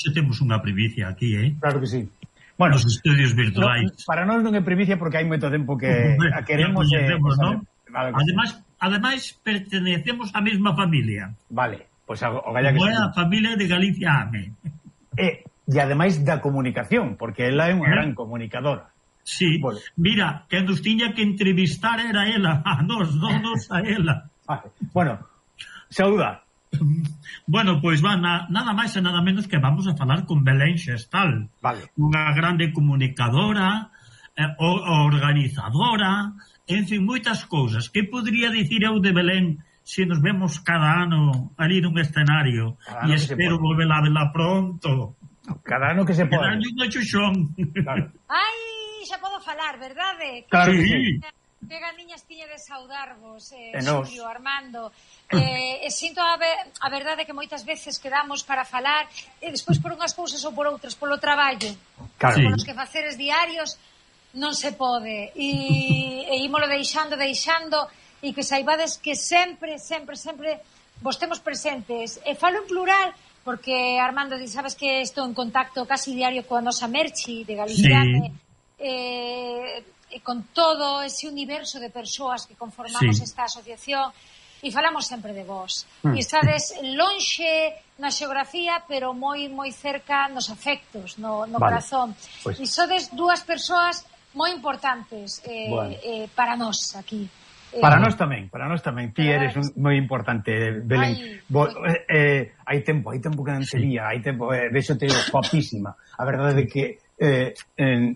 hoxe temos unha primicia aquí, eh? Claro que sí. Bueno, os estudios virtuais. No, para nós non é primicia porque hai moito tempo que a queremos... Que conhecemos, eh, ¿no? Vale, ademais, sí. ademais, pertenecemos á mesma familia. Vale, pois pues, o galla que... Bueno, a familia de Galicia AME. Eh, e ademais da comunicación, porque ela é unha ¿Eh? gran comunicadora. Sí, vale. mira, que nos tiña que entrevistar era ela, a nos, non nos a ela. Vale. Bueno, saúda. Bueno, pois va, na, nada máis e nada menos que vamos a falar con Belén Xestal. Vale. Unha grande comunicadora, eh, organizadora, en fin, moitas cousas. Que podría dicir eu de Belén se nos vemos cada ano ali nun escenario? Cada e espero volver a vela pronto. Cada ano que se pode. Cada ano no chuchón. Claro. Ai, xa podo falar, verdade? Claro que sí. sí. Que ganiñas tiña de saudarvos, eh, e nos... Xulio, Armando. Eh, e sinto a, ver, a verdade que moitas veces quedamos para falar e despois por unhas cousas ou por outras, polo traballo. Claro. Polos que faceres diarios non se pode. E, e ímolo deixando, deixando e que saibades que sempre, sempre, sempre vos temos presentes. E falo en plural porque, Armando, di, sabes que estou en contacto casi diario coa nosa Merchi de Galicia. Sí. Eh, e con todo ese universo de persoas que conformamos sí. esta asociación e falamos sempre de vos. Mm. E estades lonxe na xeografía, pero moi moi cerca nos afectos, no, no vale. corazón. Pois. Pues... E sodes dúas persoas moi importantes eh, bueno. eh, para nós aquí. Eh, para eh, nós tamén, para nós tamén. Ti eres un, moi importante, eh, Belén. Ai, Bo, eh, eh, hai tempo, hai tempo que non te sí. hai tempo, eh, vexote guapísima. A verdade é que eh, eh,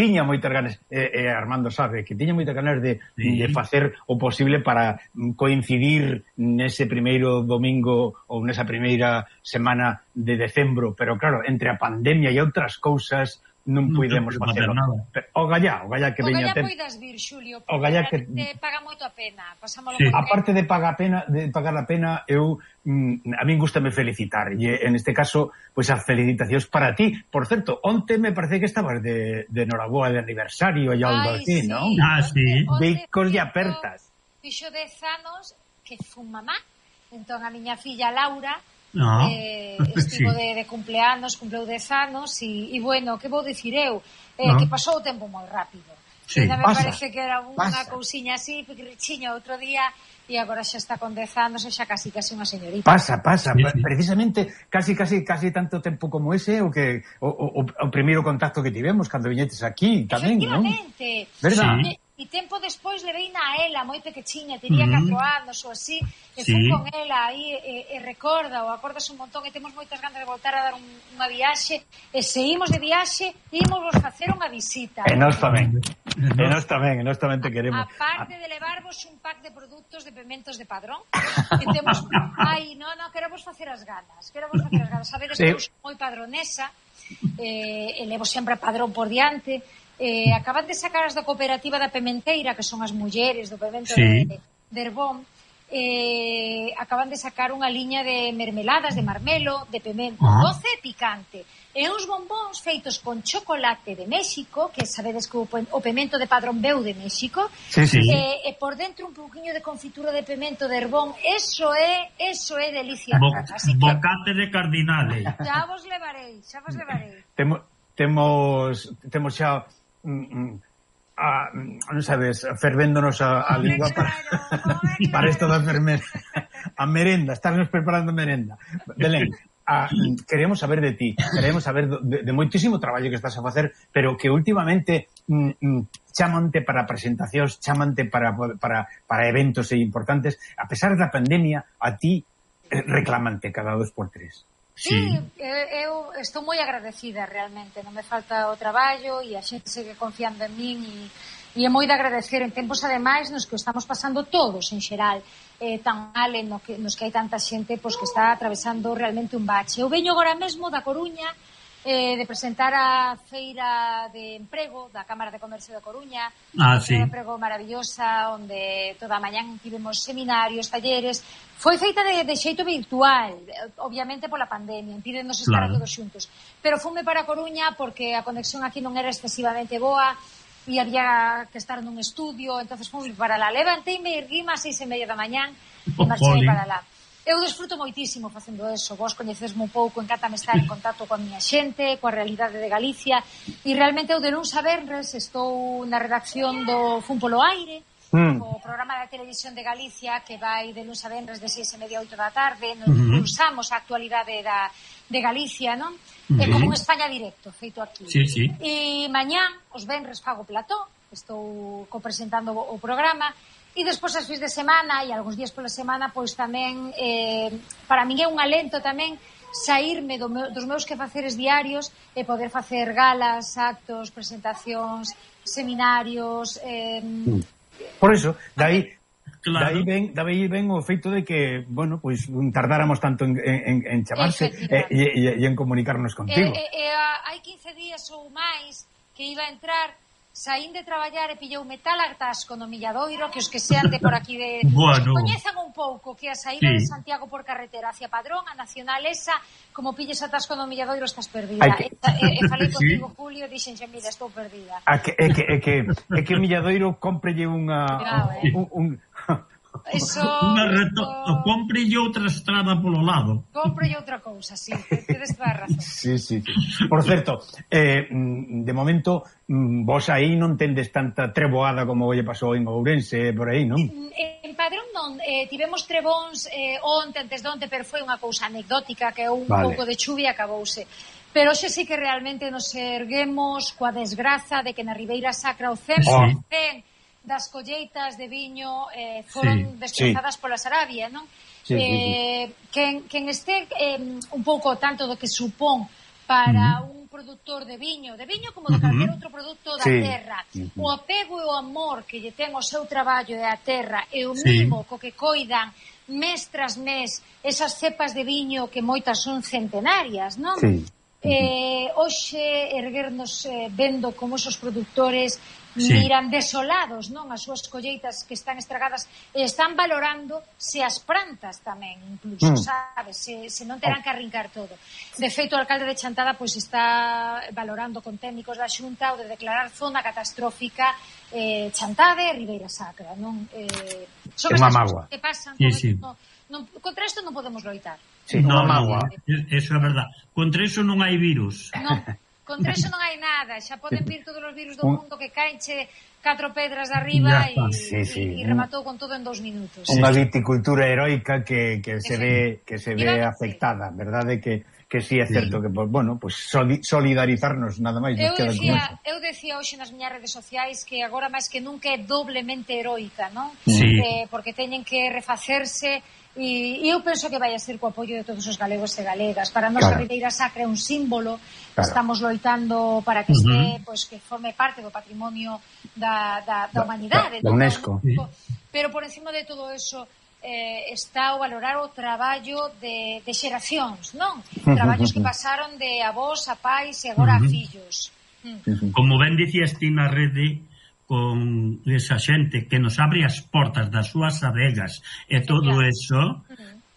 tiña moitas ganas, eh, eh, Armando sabe, que tiña moitas ganas de, sí. de facer o posible para coincidir nese primeiro domingo ou nesa primeira semana de decembro, pero claro, entre a pandemia e outras cousas, non puidemos facer facelo. O Gallá, o Gallá que veña... O ten... poidas vir, Xulio, o Gallá que... paga moito a pena. Pasámolo sí. A parte de pagar a pena, de pagar a pena, eu mm, a min gustame felicitar. E en este caso, pois pues, as felicitacións para ti. Por certo, onte me parece que estabas de, de Noraboa de aniversario e algo así, sí. non? Ah, sí. Veicos de apertas. Fixo dez anos que fun mamá, entón a miña filla Laura No. Eh, estivo sí. de, de cumpleanos, cumpleu 10 anos e, e bueno, que vou dicir eu? Eh, no. Que pasou o tempo moi rápido. Sí, Ainda me pasa, parece que era unha cousiña así, pequirrichiña outro día e agora xa está con 10 anos e xa casi casi unha señorita. Pasa, pasa, sí, sí. precisamente casi casi casi tanto tempo como ese o que o, o, o primeiro contacto que tivemos cando viñetes aquí tamén, non? Verdad? Sí e tempo despois leveina a ela moi pequechiña, tería mm. catro anos ou así, e sí. fui con ela aí e, e recorda, ou acordas un montón e temos moitas ganas de voltar a dar un, unha viaxe e se imos de viaxe imos vos facer unha visita e nós tamén, e nós tamén, e nós tamén te queremos aparte de levarvos un pack de produtos de pementos de padrón que temos, ai, non, non, quero vos facer as ganas quero vos facer as ganas, sabedes sí. que eu sou moi padronesa eh, e levo sempre a padrón por diante eh, acaban de sacar as da cooperativa da Pementeira, que son as mulleres do Pemento sí. de, de Herbón, eh, acaban de sacar unha liña de mermeladas, de marmelo, de pemento, ah. doce e picante. E uns bombóns feitos con chocolate de México, que sabedes que o, o pemento de Padrón veu de México, sí, sí. E, e por dentro un pouquiño de confitura de pemento de Herbón. Eso é, eso é delicia. Bo, Así que, bocate de cardinale. Xa vos levarei, xa vos levarei. Temo, temos, temos xa Mm, mm. Ah, mm, a, non sabes, fervéndonos a, a lingua para, para isto da fermer A merenda, estarnos preparando merenda. Belén, a, queremos saber de ti, queremos saber de, de moitísimo traballo que estás a facer, pero que últimamente mm, mm, chamante para presentacións, chamante para, para, para eventos importantes, a pesar da pandemia, a ti eh, reclamante cada dos por tres. Sí, sí eu estou moi agradecida realmente, non me falta o traballo e a xente segue confiando en min e, e é moi de agradecer en tempos ademais nos que estamos pasando todos en xeral eh, tan mal en no que, nos que hai tanta xente pois, que está atravesando realmente un bache. Eu veño agora mesmo da Coruña eh, de presentar a feira de emprego da Cámara de Comercio da Coruña, ah, sí. de emprego maravillosa onde toda a mañán tivemos seminarios, talleres, foi feita de, de xeito virtual, obviamente pola pandemia, impídenos estar claro. todos xuntos. Pero fume para Coruña porque a conexión aquí non era excesivamente boa, e había que estar nun estudio, entonces fume para lá. Levanteime, erguime a seis e media da mañán e marchei para lá. Eu desfruto moitísimo facendo eso. Vos coñecesme un pouco, encátame estar en contacto coa miña xente, coa realidade de Galicia, e realmente eu de luns a verres estou na redacción do Fumpolo Aire, Mm. o programa da televisión de Galicia que vai de luns a venres de seis e media a oito da tarde, nos mm -hmm. usamos a actualidade da, de Galicia, non? Mm -hmm. É como un España directo, feito aquí. Sí, sí. E mañán, os venres fago plató, estou copresentando o programa, E despois as fins de semana e algúns días pola semana pois tamén eh, para min é un alento tamén saírme do meu, dos meus quefaceres diarios e poder facer galas, actos, presentacións, seminarios. Eh... Por iso, dai Claro. Daí ven, daí ven o feito de que, bueno, pois pues, tardáramos tanto en, en, en chamarse e, e, e, e en comunicarnos contigo. E, e, e, hai 15 días ou máis que iba a entrar Saín de traballar e pillou tal atasco no Milladoiro que os que sean de por aquí de... Bueno. Coñezan un pouco que a saída sí. de Santiago por carretera hacia Padrón, a Nacional esa, como pilles atasco no Milladoiro estás perdida. Que... E, e, e falei contigo, sí. Julio, dixenxe, mira, estou perdida. A que, é que, é que, é que Milladoiro cómprelle unha... Grave, eh? un, un Eso... Unha reto... O... Compre outra estrada polo lado. Compre outra cousa, sí, tedes toda a razón. Sí, sí, sí. Por certo, eh, mm, de momento, mm, vos aí non tendes tanta treboada como lle pasou en Ourense, eh, por aí, non? En Padrón non, eh, tivemos trebóns eh, onte, antes de onte, pero foi unha cousa anecdótica, que un vale. pouco de chuvia acabouse. Pero xe sí que realmente nos erguemos coa desgraza de que na Ribeira Sacra o CEM, oh das colleitas de viño eh, foron sí, desprezadas sí. pola Sarabia, non? Sí, eh, sí, sí. Eh, quen, quen este eh, un pouco tanto do que supón para uh -huh. un produtor de viño, de viño como de uh -huh. calquer outro produto da sí. terra, uh -huh. o apego e o amor que lle ten ao seu traballo e á terra e o sí. mimo co que coidan mes tras mes esas cepas de viño que moitas son centenarias, non? Sí. Eh, hoxe erguernos eh, vendo como esos produtores sí. miran desolados non as súas colleitas que están estragadas e están valorando se as plantas tamén incluso, mm. sabes, se, se non terán oh. que arrincar todo. De feito, o alcalde de Chantada pois está valorando con técnicos da Xunta o de declarar zona catastrófica eh, Chantade e Ribeira Sacra, non? Eh, son estas mágoa. que pasan sí, sí. Non, non, contra isto non podemos loitar. Sí, non, non mágoa, eso é verdad. Contra iso non hai virus. Non contra tres non hai nada, xa poden vir todos os virus do mundo que caenche catro pedras de arriba e sí, sí. rematou con todo en dous minutos. Unha viticultura heroica que, que se ve que se ve afectada, verdade que que si sí, é certo sí. que, bueno, pues solidarizarnos nada máis. Eu decía, eu decía hoxe nas miñas redes sociais que agora máis que nunca é doblemente heroica, non? Sí. Eh, porque teñen que refacerse e eu penso que vai a ser co apoio de todos os galegos e galegas. Para nós claro. a Ribeira Sacra é un símbolo, claro. estamos loitando para que este, uh -huh. pois, pues, que forme parte do patrimonio da, da, da, da humanidade. Da, da UNESCO. Pero por encima de todo eso, eh, está o valorar o traballo de, de xeracións, non? Traballos que pasaron de avós a pais e agora uh -huh. a fillos. Mm. Como ben dicías ti na rede, con esa xente que nos abre as portas das súas adegas e todo eso.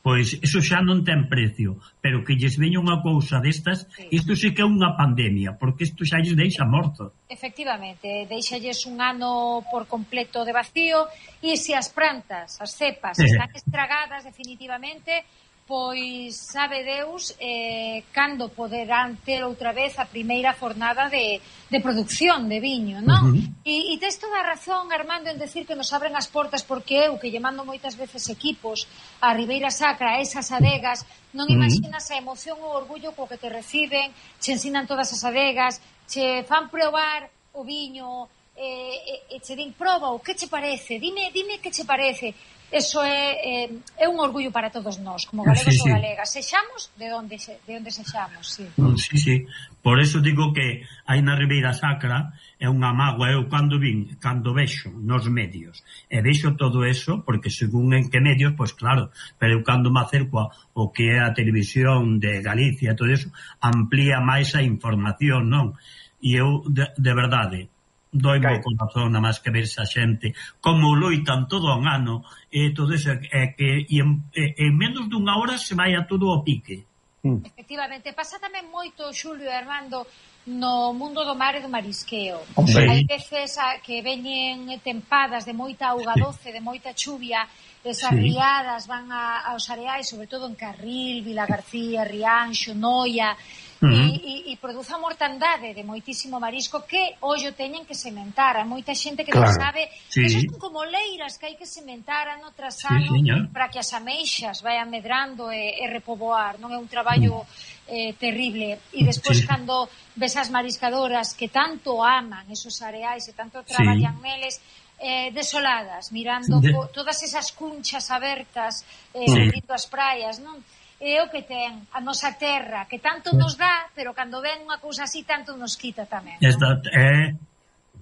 Pois eso xa non ten precio, pero que lles veña unha cousa destas, sí. isto sí que é unha pandemia, porque isto xa lles deixa morto. Efectivamente, deixalles un ano por completo de vacío e se as plantas, as cepas, sí. están estragadas definitivamente, pois sabe Deus eh, cando poderán ter outra vez a primeira fornada de, de producción de viño, non? Uh -huh. E, e tes toda a razón, Armando, en decir que nos abren as portas porque eu, que lle mando moitas veces equipos a Ribeira Sacra, a esas adegas, non imaginas a emoción ou orgullo co que te reciben, che ensinan todas as adegas, che fan probar o viño, e, e, e che din, proba o que che parece, dime, dime que che parece, eso é, é, é un orgullo para todos nós, como galegos sí, sí. ou galegas. Sexamos de onde, se, de onde sexamos, sí. Mm, sí, sí. Por eso digo que aí na Ribeira Sacra é unha mágoa, eu cando vin, cando vexo nos medios, e vexo todo eso, porque según en que medios, pois pues claro, pero eu cando me acerco o que é a televisión de Galicia, todo eso, amplía máis a información, non? E eu, de, de verdade, doi mo corazón na máis que ver esa xente como loitan todo un ano e todo eso é que e en, e, en menos dunha hora se vai a todo o pique. Mm. Efectivamente, pasa tamén moito Xulio e Armando no mundo do mar e do marisqueo. Okay. Hai veces a, que veñen tempadas de moita auga doce, de moita chuvia, esas sí. riadas van a, aos areais, sobre todo en Carril, Vila García, Rianxo, Noia, uh -huh. e, e, e produza mortandade de moitísimo marisco que ollo teñen que sementar. Hai moita xente que claro. non sabe sí. que son como leiras que hai que sementar ano tras ano sí, para que as ameixas vayan medrando e, e repoboar. Non é un traballo uh -huh. eh, terrible. E despois sí. cando ves as mariscadoras que tanto aman esos areais e tanto traballan sí. neles, eh, desoladas, mirando de... todas esas cunchas abertas, eh, sí. as praias, non? é o que ten a nosa terra, que tanto nos dá, pero cando ven unha cousa así tanto nos quita tamén. ¿no? Esta, eh,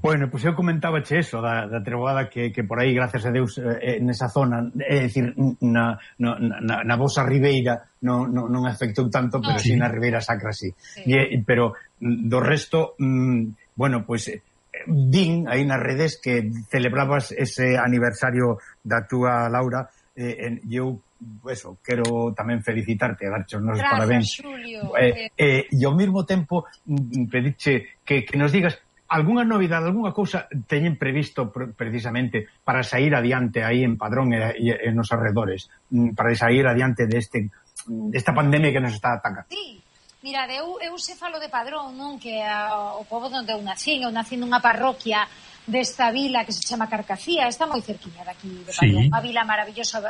Bueno, pois pues eu comentaba che eso da, da treboada que, que por aí, gracias a Deus, eh, eh, nesa zona, é eh, dicir, na, na, na, na vosa ribeira non, non, non afectou tanto, pero ah, sí. si na ribeira sacra sí. sí. E, pero mm, do resto, mm, bueno, pois pues, din aí nas redes que celebrabas ese aniversario da túa Laura eh, e eu eso, quero tamén felicitarte darche os nosos parabéns. Xulio. Eh, eh, eh, e ao mesmo tempo mm, pedirche que, que nos digas algunha novidade, algunha cousa teñen previsto precisamente para sair adiante aí en Padrón e, e, e nos arredores, mm, para sair adiante deste mm, desta pandemia que nos está atacando. Sí. Mira, eu, eu se falo de Padrón, non? Que a, o povo onde eu nací, eu nací nunha parroquia desta vila que se chama Carcacía, está moi cerquiña daqui de Padrón, sí. unha vila maravillosa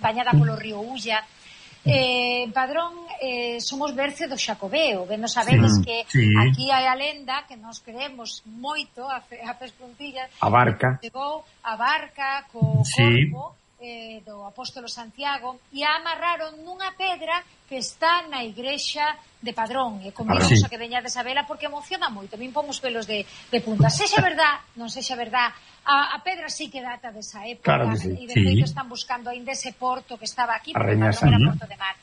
bañada polo río Ulla. Eh, Padrón, eh, somos berce do Xacobeo, ben nos sabedes sí, que sí. aquí hai a lenda que nos creemos moito a, fe, a pespuntillas. A barca. Chegou a barca co sí. corpo eh, do apóstolo Santiago e a amarraron nunha pedra que está na igrexa de Padrón. E convidamos sí. a que veñades a vela porque emociona moito, min pomos pelos de, de punta. Sexa verdad, non sexa verdad a, a pedra sí que data desa época claro sí. e de feito están buscando aínda ese porto que estaba aquí porque Padrón era porto de mar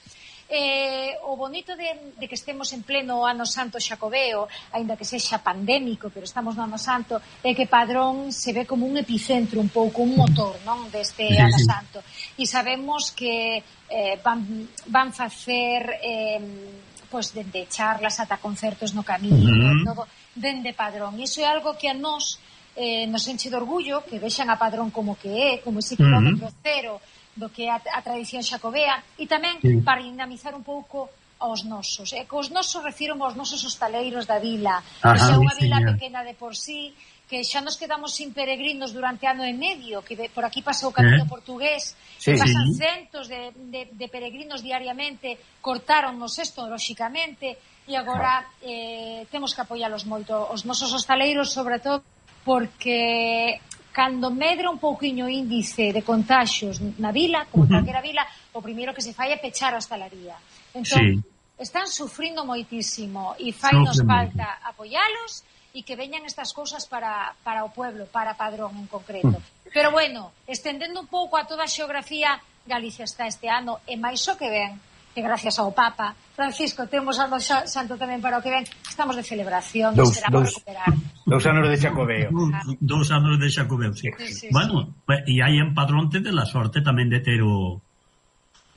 eh, o bonito de, de que estemos en pleno ano santo xacobeo, aínda que sexa pandémico, pero estamos no ano santo, é que Padrón se ve como un epicentro, un pouco un motor, non, deste ano santo. E sabemos que eh, van, van facer eh, pois dende charlas ata concertos no camiño, uh -huh. todo dende Padrón. Iso é algo que a nós eh, nos enche de orgullo que vexan a Padrón como que é, como ese uh -huh. cero do que é a, a tradición xacobea e tamén sí. para dinamizar un pouco aos nosos. E cos nosos refiro aos nosos hostaleiros da vila. Ajá, pois que xa unha vila señor. pequena de por sí, que xa nos quedamos sin peregrinos durante ano e medio, que de, por aquí pasou o camino eh? portugués, sí, que pasan sí. centos de, de, de peregrinos diariamente, cortáronnos isto, lóxicamente, e agora ah. eh, temos que apoialos moito. Os nosos hostaleiros, sobre todo, porque cando medra un pouquiño o índice de contagios na vila, como uh -huh. calquera vila, o primeiro que se fai é pechar a hostalaría. Entón, sí. están sufrindo moitísimo e fai nos falta apoialos e que veñan estas cousas para, para o pueblo, para Padrón en concreto. Uh -huh. Pero bueno, estendendo un pouco a toda a xeografía, Galicia está este ano e máis o que ven e gracias ao Papa Francisco temos ano santo tamén para o que ven. Estamos de celebración dous, dous, dous anos de Xacobeo. Dous anos de Xacobeo sí. Sí, sí, bueno, e sí. hai empadronte de la sorte tamén de ter o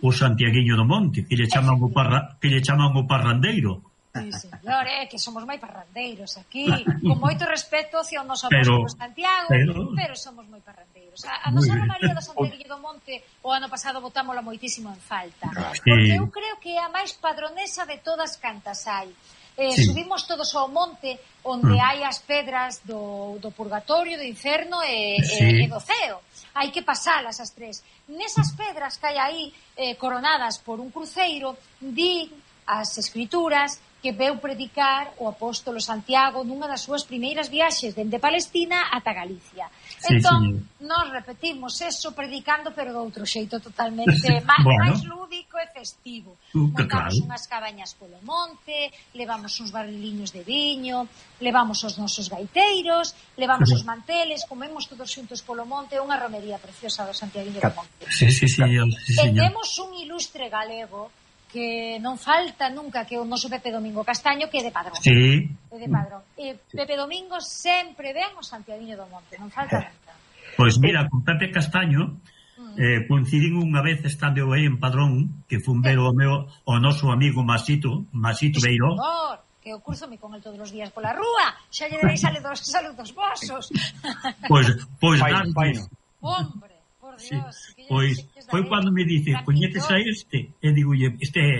o Santiaguiño do Monte que lle chaman o, parra, que lle chaman o parrandeiro. Sí, señor, eh, que somos moi parrandeiros aquí, con moito respeto hacia o noso pero, Santiago, pero, pero somos moi parrandeiros. A, a nosa María do Santiago do Monte o ano pasado votámola moitísimo en falta, sí. porque eu creo que é a máis padronesa de todas cantas hai. Eh, sí. Subimos todos ao monte onde mm. hai as pedras do, do purgatorio, do inferno e, sí. e, e do ceo hai que pasalas as tres. Nesas pedras que hai aí eh, coronadas por un cruceiro, di as escrituras que veu predicar o apóstolo Santiago nunha das súas primeiras viaxes dende Palestina ata Galicia. Sí, entón, sí. nós repetimos eso predicando, pero de outro xeito totalmente máis, bueno. máis lúdico e festivo. Uh, Montamos claro. unhas cabañas polo monte, levamos uns barriliños de viño, levamos os nosos gaiteiros, levamos os manteles, comemos todos xuntos polo monte, unha romería preciosa do Santiago de Monte. Sí, sí, sí, sí, sí, e temos un ilustre galego que non falta nunca que o noso Pepe Domingo Castaño que é de Padrón. Sí. É de Padrón. E Pepe Domingo sempre ven o Santiaguiño do Monte, non falta eh. nunca. Pois mira, con Pepe Castaño mm. eh, coincidín unha vez estando aí en Padrón que fun ver o meu o noso amigo Masito, Masito Beiró. Señor que o curso me con el todos os días pola rúa, xa lle dereis saludos, saludos vosos. Pois, pois, pois, Hombre, por Dios. Sí. Pois foi cando me dice, coñeces a este? E digo, este é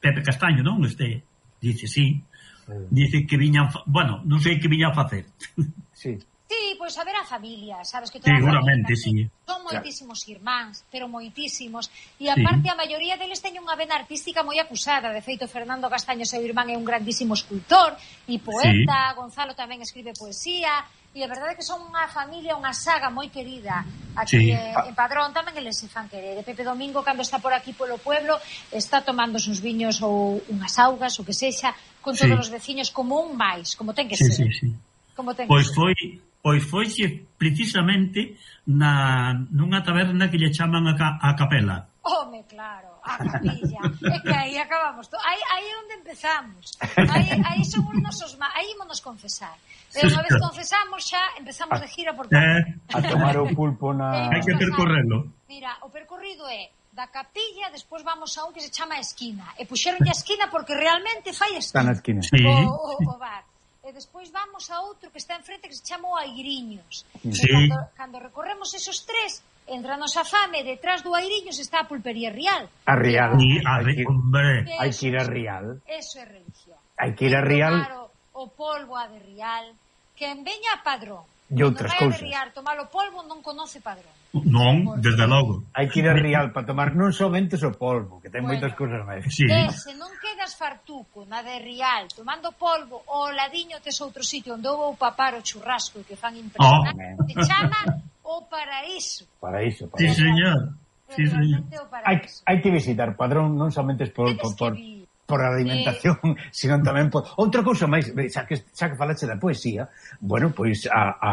Pepe Castaño, non? Este dice, sí. Mm. Dice que viñan, bueno, non sei que viñan a facer. Sí. Sí, pois a ver a familia, sabes que toda Seguramente, a familia, sí. Son moitísimos claro. irmáns, pero moitísimos. E aparte sí. a maioría deles teñen unha vena artística moi acusada. De feito, Fernando Castaño, seu irmán, é un grandísimo escultor e poeta, sí. Gonzalo tamén escribe poesía, e a verdade é que son unha familia, unha saga moi querida. Aquí sí. en Padrón tamén eles se fan querer. Pepe Domingo, cando está por aquí polo pueblo, está tomando uns viños ou unhas augas, o que sexa, con sí. todos os veciños como un máis, como ten que sí, ser. Sí, sí. Como ten pois que ser. foi pois foixe precisamente na, nunha taberna que lle chaman a, ca, a capela. Home, claro. a capilla. É que aí acabamos. To... Aí, aí é onde empezamos. Aí, aí son os nosos... Ma... Aí ímonos confesar. Pero unha vez confesamos xa, empezamos de gira por... Eh, a tomar o pulpo na... Eh, Hai que percorrerlo. Mira, o percorrido é da capilla, despois vamos a un que se chama esquina. E puxeronlle a esquina porque realmente fai esquina. Está na esquina. Sí. O, o, o bar. E despois vamos a outro que está enfrente que se chama o Aigriños. Sí. E cando, cando recorremos esos tres, entra nos a fame, detrás do Airiños está a pulpería Rial. A Rial, sí, a ver, hombre. Hai que ir a Rial. Eso é religión. Hai que ir a Rial. O, o polvo a de Rial, que en veña a Padrón. E outras cousas. Rial, tomar o polvo non conoce Padrón. Non, desde logo. Hai que ir a Rial para tomar non somente o polvo, que ten bueno, moitas cousas máis. Sí. Eh, se non quedas fartuco na de Rial tomando polvo, o ladiño tes outro sitio onde vou papar o churrasco que fan oh. impresionante, oh. te chama O paraíso. Paraíso, Para Sí, señor. Sí, señor. Hai, hai que visitar Padrón non somente por, por, por, por a alimentación, eh... senón tamén por... Outra cousa máis, xa que, xa que falache da poesía, bueno, pois a, a,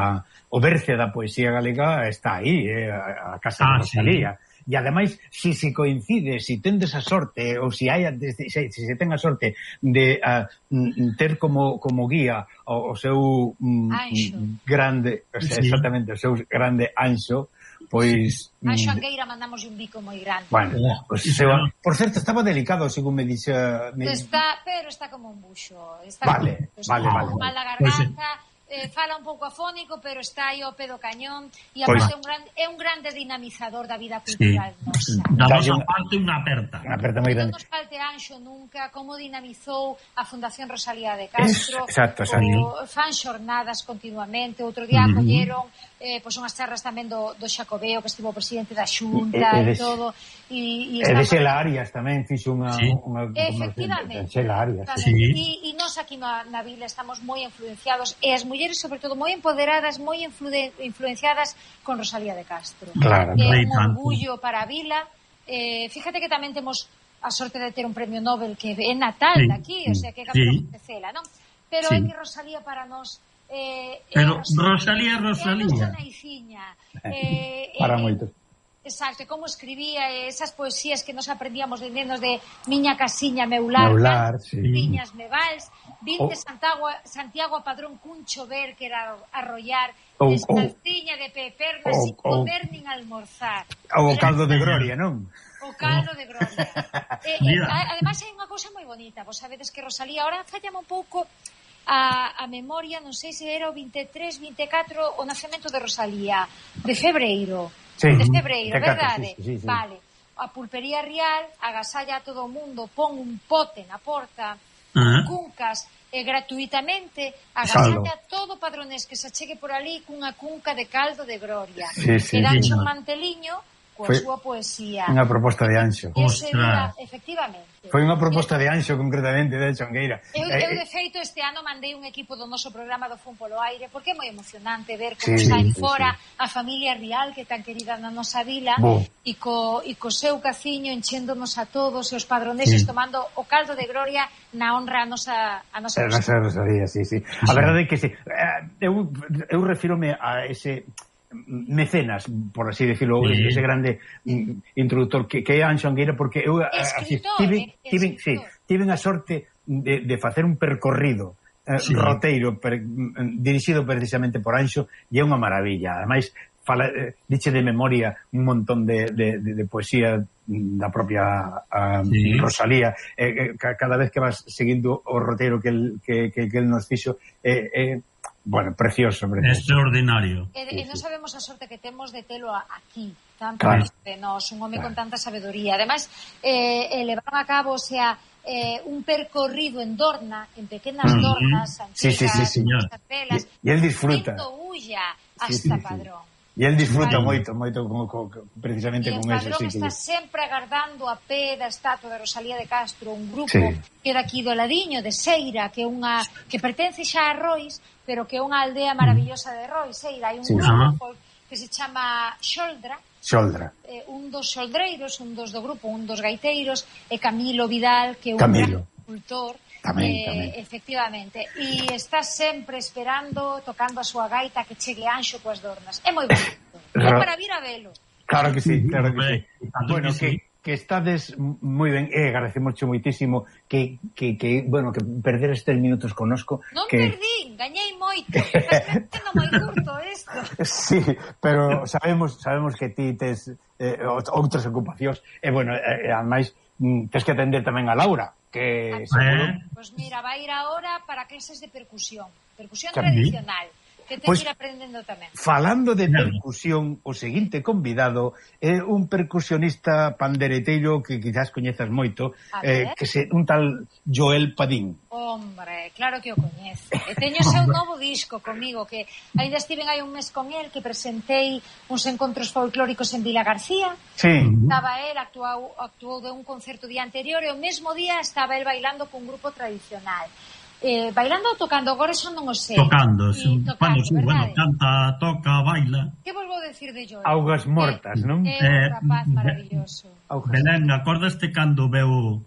o berce da poesía galega está aí, eh, a, a Casa ah, de Rosalía. Sí e ademais se se coincide, se tendes a sorte ou se hai se, se ten a sorte de a, uh, ter como como guía o, o seu mm, um, grande, o sea, sí. exactamente, o seu grande anxo, pois A mm, Xoangueira mandamos un bico moi grande. Bueno, ah, pues, se va... por certo, estaba delicado, según me dixe... Me... Está, pero está como un buxo. Está vale, como, está vale, vale. Mal vale. da eh, garganta, pues, eh, fala un pouco afónico, pero está aí ao pedo cañón e pois. é un gran, é un grande dinamizador da vida cultural sí. nosa. Da nosa parte unha aperta. Unha aperta moi grande. Non nos falte Anxo nunca como dinamizou a Fundación Rosalía de Castro. Es, exacto, o, fan xornadas continuamente, outro día uh acolleron eh, pois unhas charras tamén do, do Xacobeo que estivo o presidente da Xunta e, e, e todo e, e, e de Xela Arias tamén fixo unha, sí. unha efectivamente Xela Arias sí. e, e nós aquí na, na vila estamos moi influenciados e as mulleres sobre todo moi empoderadas moi influ, influenciadas con Rosalía de Castro claro, é un orgullo para a vila eh, fíjate que tamén temos a sorte de ter un premio Nobel que é natal sí. daqui, o sea que é sí. Cela, non? Pero sí. é que Rosalía para nós Eh, Pero eh, Rosalía, Rosalía. Eh, eh, Para eh, moito. Exacto, como escribía esas poesías que nos aprendíamos de nenos de Miña Casiña, Meular, Meular sí. Viñas Mevals, Vinte oh. Santiago, Santiago a Padrón Cuncho Ver, que era arrollar, oh, Escalciña oh. de Peperna, oh, sin comer oh. nin almorzar. O caldo de gloria, non? O caldo de gloria. eh, eh, ademais, hai unha cousa moi bonita, vos sabedes que Rosalía, ahora fallame un pouco a, a memoria, non sei se era o 23, 24, o nacemento de Rosalía, de febreiro. Sí, de febreiro, 24, verdade? Sí, sí, sí. Vale. A pulpería real agasalla a todo o mundo, pon un pote na porta, uh -huh. cuncas, e gratuitamente agasalla a todo padronés que se chegue por ali cunha cunca de caldo de gloria. Sí, sí, e danche un manteliño coa Foi súa poesía. Unha proposta de Anxo. Ese día, efectivamente. Foi unha proposta de Anxo, concretamente, de Chongueira. Eu, eh, eu, eh, de feito, este ano mandei un equipo do noso programa do Fun polo Aire, porque é moi emocionante ver como sí, está aí fora sí, a familia real que tan querida na nosa vila, Bo. e co, e co seu caciño enchéndonos a todos, e os padroneses sí. tomando o caldo de gloria na honra a nosa a nosa, a nosa rosaría, sí, sí. A sí. verdade é que sí. Eh, eu, eu refírome a ese mecenas, por así decirlo, sí. ese grande introductor que, que é Anxo Angueira, porque eu Escritor, tive, tive, eh, sí, tive a sorte de, de facer un percorrido eh, sí. roteiro per, mm, dirixido precisamente por Anxo e é unha maravilla. Ademais, fala, eh, diche de memoria un montón de, de, de, de poesía da propia a, sí. Rosalía eh, eh, cada vez que vas seguindo o roteiro que el, que, que, que el nos fixo eh, eh, bueno, precioso, precioso. Extraordinario. E, Sí, e non sí. sabemos a sorte que temos de telo aquí, tanto Claro. de nós, un home Claro. con tanta sabedoría. Ademais, eh, eh, levaron a cabo, o sea, eh, un percorrido en Dorna, en pequenas Mm. dornas, Sí, sí, sí, antigas, señor. capelas, E el disfruta. Sí, hasta sí, sí. Padrón. E el disfruta vale. moito, moito con, con, precisamente e con ese E sí, está sempre agardando a pé da estatua de Rosalía de Castro, un grupo sí. que é daqui do Ladiño, de Seira, que é unha que pertence xa a Rois, pero que é unha aldea maravillosa de Rois, Seira. Hai un sí. grupo Ajá. que se chama Xoldra, Xoldra. Eh, un dos xoldreiros, un dos do grupo, un dos gaiteiros, e Camilo Vidal, que é un Camilo. gran cultor, Tamén, eh, tamén. Efectivamente. E está sempre esperando, tocando a súa gaita que chegue anxo coas dornas. É moi bonito. É para vir a velo. Claro que sí, claro que sí. Bueno, que, sí. que estades moi ben, eh, agradecemosche moitísimo que, que, que, bueno, que perder estes minutos conosco. Non que... perdín, gañei moito, estás moi curto isto. Sí, pero sabemos sabemos que ti tes eh, outras ocupacións, e eh, bueno, eh, eh ademais, mm, tens que atender tamén a Laura, que... Ah, eh? Pois pues mira, vai ir agora para clases de percusión, percusión Chambí. tradicional. Que ten pois, que ir aprendendo tamén. Falando de percusión, o seguinte convidado é un percusionista pandereteiro que quizás coñezas moito, eh, que se un tal Joel Padín. Hombre, claro que o coñezo. E teño o seu novo disco comigo que aínda estiven hai un mes con el que presentei uns encontros folclóricos en Vila García. Sí. Estaba el, actuou, actuou de un concerto día anterior e o mesmo día estaba el bailando cun grupo tradicional eh, bailando ou tocando? Agora xa non o sei. Tocando. Sí, tocando bueno, sí, bueno, canta, toca, baila. Que vos vou decir de Joel? Augas mortas, eh, non? É eh, un rapaz maravilloso. Augas Belén, acordaste cando veu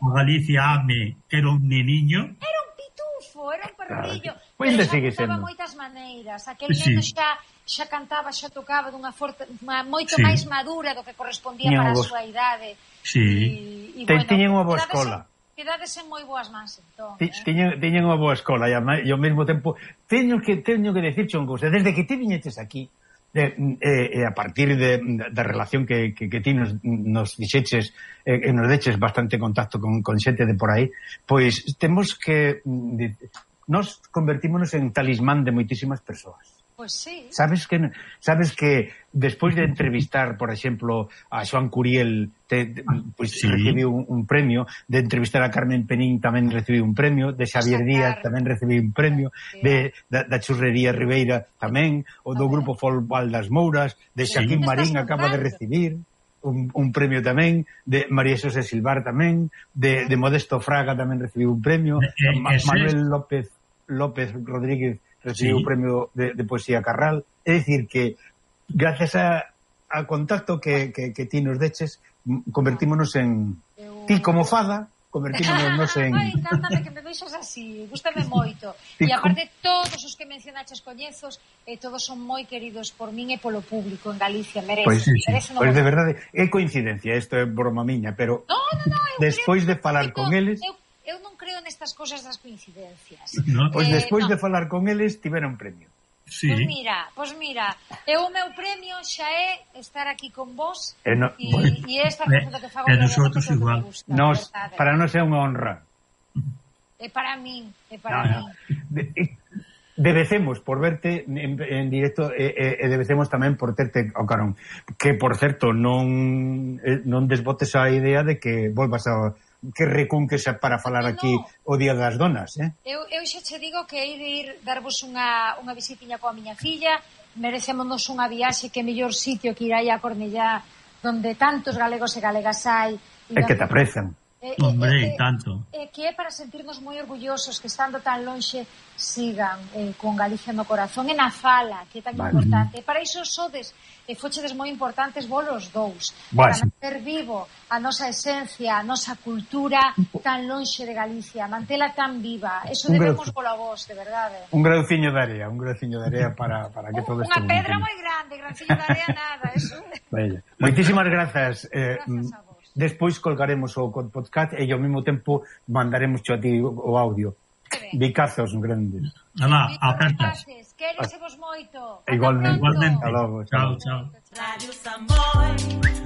a Galicia Ame, que era un niño? Era un pitufo, era un pardillo. Claro. Pois ainda sigue sendo. moitas maneiras. Aquel sí. neno xa xa cantaba, xa tocaba dunha forte, ma, moito sí. máis madura do que correspondía Tiña para a súa idade. Sí. E, e Ten, bueno, tiñen unha boa escola. Vez, Quedades en moi boas mans, entón. Ti, eh? Tiñen, tiñen unha boa escola e, e ao mesmo tempo teño que teño que dicirche unha cousa, desde que ti viñetes aquí, eh, eh, a partir de, da relación que, que, que ti nos, nos dixeches eh, nos deches bastante contacto con, con xente de por aí, pois temos que mm, de, nos convertímonos en talismán de moitísimas persoas. Pois pues sí. Sabes que sabes que despois de entrevistar, por exemplo, a Joan Curiel, te, te pues sí. recibiu un, un premio, de entrevistar a Carmen Penín tamén recibiu un premio, de Xavier Sacar. Díaz tamén recibiu un premio, sí. de da, da Churrería Ribeira tamén, o do grupo Folval das Mouras, de Xaquín sí. Marín acaba de recibir un, un premio tamén, de María Xosé Silvar tamén, de, de Modesto Fraga tamén recibiu un premio, eh, eh, Manuel López López Rodríguez recibiu sí. o premio de, de poesía Carral. É dicir que, gracias a, a contacto que, que, que ti nos deches, convertímonos en... Ti como fada, convertímonos nos en... Ai, encántame que me deixas así, gustame moito. E aparte todos os que mencionaches coñezos, eh, todos son moi queridos por min e polo público en Galicia, merece. Pois, pues, sí, sí. Merece pois pues de verdade, é coincidencia, isto é broma miña, pero no, no, no, despois de falar con eles... Eu eu non creo nestas cosas das coincidencias. No. Eh, pois eh, despois no. de falar con eles tiveron premio. Sí. Pois mira, pois mira, eu o meu premio xa é estar aquí con vos e, no, e, bueno, e esta eh, pregunta que fago eh, nosotros igual. Gusta, nos, verdade. para nós é unha honra. É para min, é para no, min. No. De, eh, debecemos por verte en, en directo e, e, e debecemos tamén por terte ao carón que por certo non non desbotes a idea de que volvas a, que recón para falar aquí no, o Día das Donas, eh? Eu, eu xa che digo que hei de ir darvos unha, unha visitiña coa miña filla, merecémonos unha viaxe que é mellor sitio que ir aí a Cornellá, donde tantos galegos e galegas hai. É que te aprecian Eh, eh, Hombre, eh, eh, tanto. Eh, que é para sentirnos moi orgullosos que estando tan lonxe sigan eh, con Galicia no corazón e na fala, que é tan vale. importante. E para iso sodes e fochedes moi importantes vos os dous. Vale. Para manter vivo a nosa esencia, a nosa cultura tan lonxe de Galicia, mantela tan viva. Eso un debemos pola vos, de verdade. Un graduciño de area, un graduciño de area para, para que todo isto... Unha pedra moi grande, graduciño de area nada, eso. Moitísimas grazas. Eh, gracias a vos despois colgaremos o podcast e ao mesmo tempo mandaremos a ti o audio. Bicazos grandes. Alá, apertas. Querésemos moito. Igualmente. Igualmente. Chao, chao. Radio Samboy.